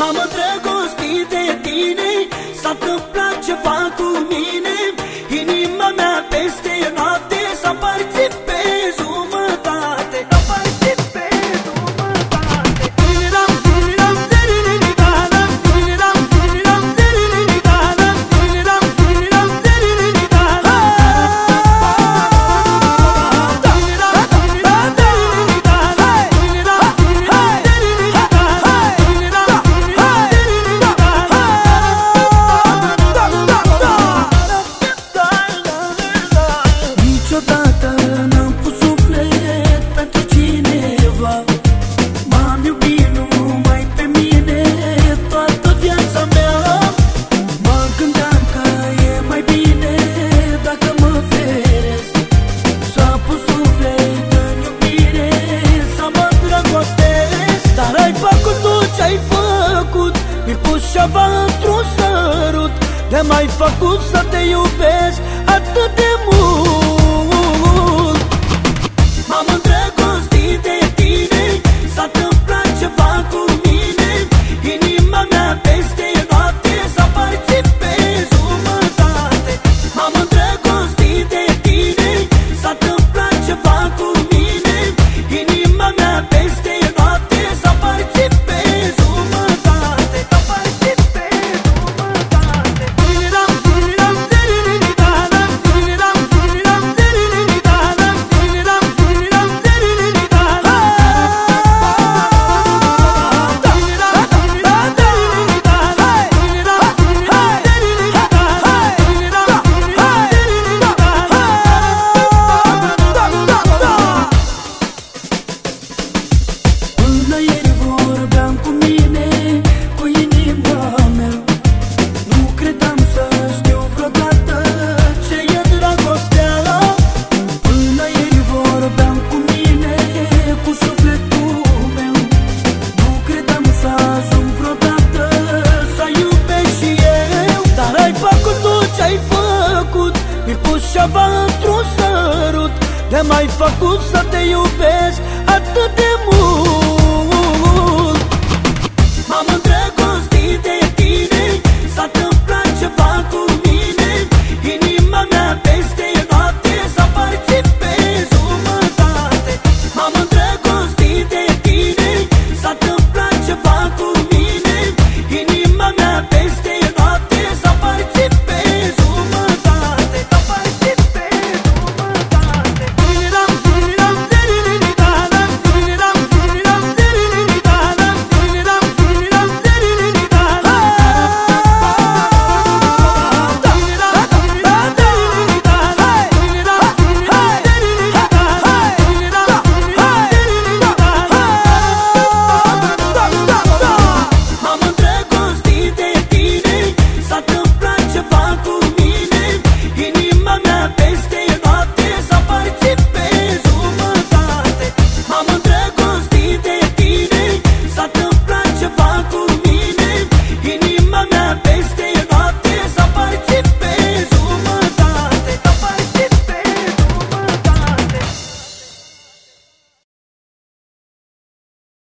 M-am îndrăgostit de tine ceva într-un sărut de mai făcut să te iubesc atât de mult. ceva într-un sărut De mai făcut să te iubesc